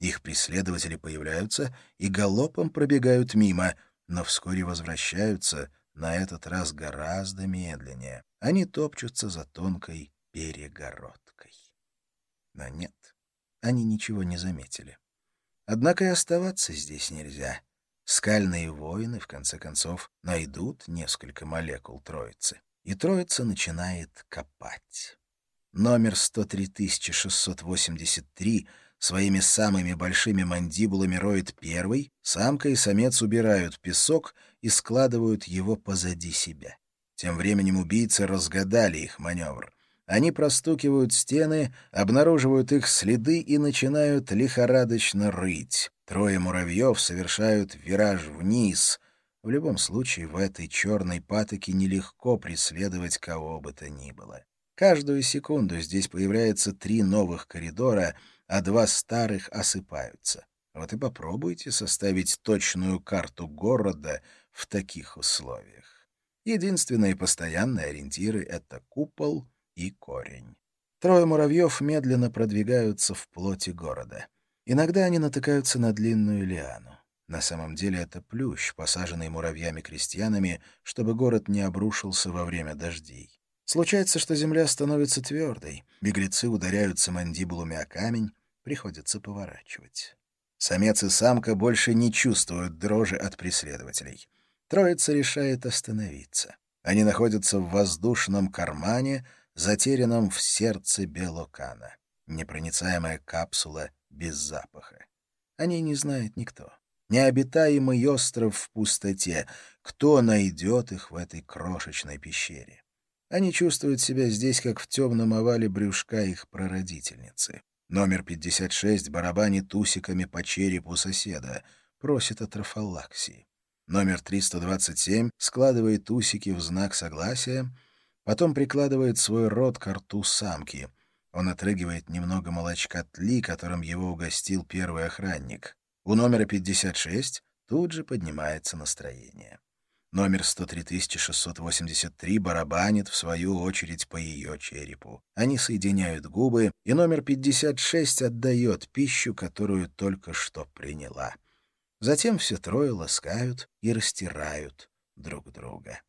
Их преследователи появляются и галопом пробегают мимо, но вскоре возвращаются, на этот раз гораздо медленнее. Они топчутся за тонкой перегородкой. Но нет, они ничего не заметили. Однако и оставаться здесь нельзя. Скальные воины, в конце концов, найдут несколько молекул троицы. И троица начинает копать. Номер 103683 своими самыми большими мандибулами роет первый, самка и самец убирают песок и складывают его позади себя. Тем временем убийцы разгадали их маневр. Они простукивают стены, обнаруживают их следы и начинают лихорадочно рыть. Трое муравьев совершают вираж вниз. В любом случае, в этой черной патоке нелегко преследовать кого бы то ни было. Каждую секунду здесь появляется три новых коридора, а два старых осыпаются. Вот и попробуйте составить точную карту города в таких условиях. Единственные постоянные ориентиры — это купол — и корень. Трое муравьев медленно продвигаются в плоти города. Иногда они натыкаются на длинную лиану. На самом деле это плющ, посаженный муравьями-крестьянами, чтобы город не обрушился во время дождей. Случается, что земля становится твердой, беглецы ударяются мандибулами о камень, приходится поворачивать. Самец и самка больше не чувствуют дрожи от преследователей. Троица решает остановиться. Они находятся в воздушном кармане — затерянном в сердце Белокана. Непроницаемая капсула без запаха. О ней не знает никто. Необитаемый остров в пустоте. Кто найдет их в этой крошечной пещере? Они чувствуют себя здесь, как в темном овале брюшка их прародительницы. Номер 56 барабанит усиками по черепу соседа, просит о трофалаксии. Номер 327 складывает усики в знак согласия — Потом прикладывает свой рот к рту самки. Он отрыгивает немного молочка тли, которым его угостил первый охранник. У номера 56 тут же поднимается настроение. Номер 103683 барабанит, в свою очередь, по ее черепу. Они соединяют губы, и номер 56 отдает пищу, которую только что приняла. Затем все трое ласкают и растирают друг друга.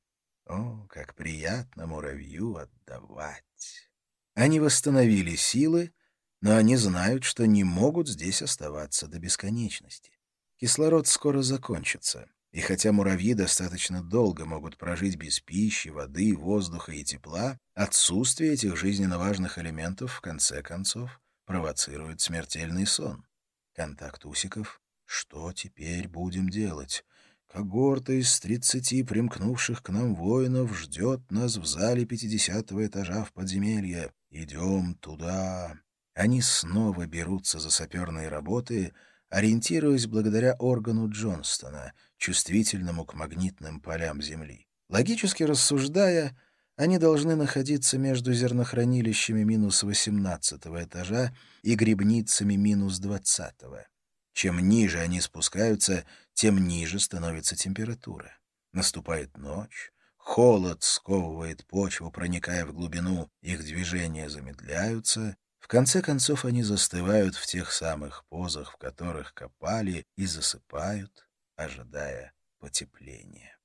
О, как приятно муравью отдавать! Они восстановили силы, но они знают, что не могут здесь оставаться до бесконечности. Кислород скоро закончится, и хотя муравьи достаточно долго могут прожить без пищи, воды, воздуха и тепла, отсутствие этих жизненно важных элементов, в конце концов, провоцирует смертельный сон. Контакт усиков. Что теперь будем делать? Когорта из тридцати примкнувших к нам воинов ждет нас в зале пятидесятого этажа в подземелье. Идем туда. Они снова берутся за саперные работы, ориентируясь благодаря органу Джонстона, чувствительному к магнитным полям Земли. Логически рассуждая, они должны находиться между зернохранилищами минус восемнадцатого этажа и грибницами минус двадцатого. Чем ниже они спускаются, тем ниже становится температура. Наступает ночь, холод сковывает почву, проникая в глубину, их движения замедляются. В конце концов они застывают в тех самых позах, в которых копали, и засыпают, ожидая потепления.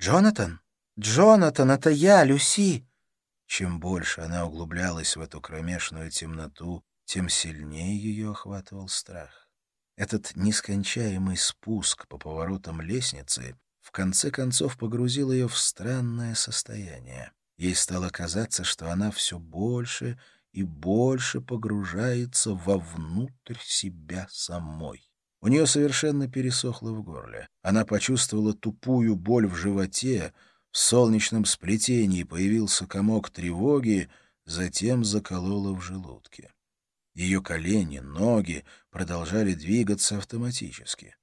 «Джонатан! Джонатан, это я, Люси!» Чем больше она углублялась в эту кромешную темноту, тем сильнее ее охватывал страх. Этот нескончаемый спуск по поворотам лестницы в конце концов погрузил ее в странное состояние. Ей стало казаться, что она все больше и больше погружается вовнутрь себя самой. У нее совершенно пересохло в горле. Она почувствовала тупую боль в животе, в солнечном сплетении появился комок тревоги, затем заколола в желудке. Ее колени, ноги продолжали двигаться автоматически.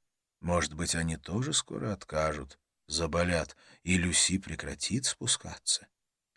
Может быть, они тоже скоро откажут, заболят, и Люси прекратит спускаться.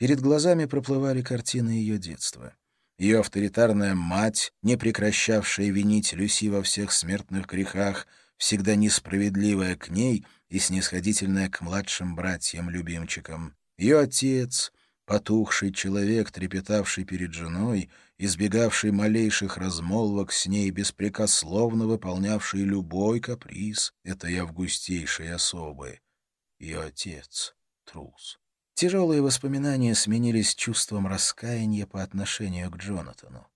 Перед глазами проплывали картины ее детства. Ее авторитарная мать, не прекращавшая винить Люси во всех смертных грехах, всегда несправедливая к ней и снисходительная к младшим братьям-любимчикам. Ее отец, потухший человек, трепетавший перед женой, избегавший малейших размолвок с ней, беспрекословно выполнявший любой каприз этой августейшей особы. Ее отец — трус. Тяжелые воспоминания сменились чувством раскаяния по отношению к Джонатану.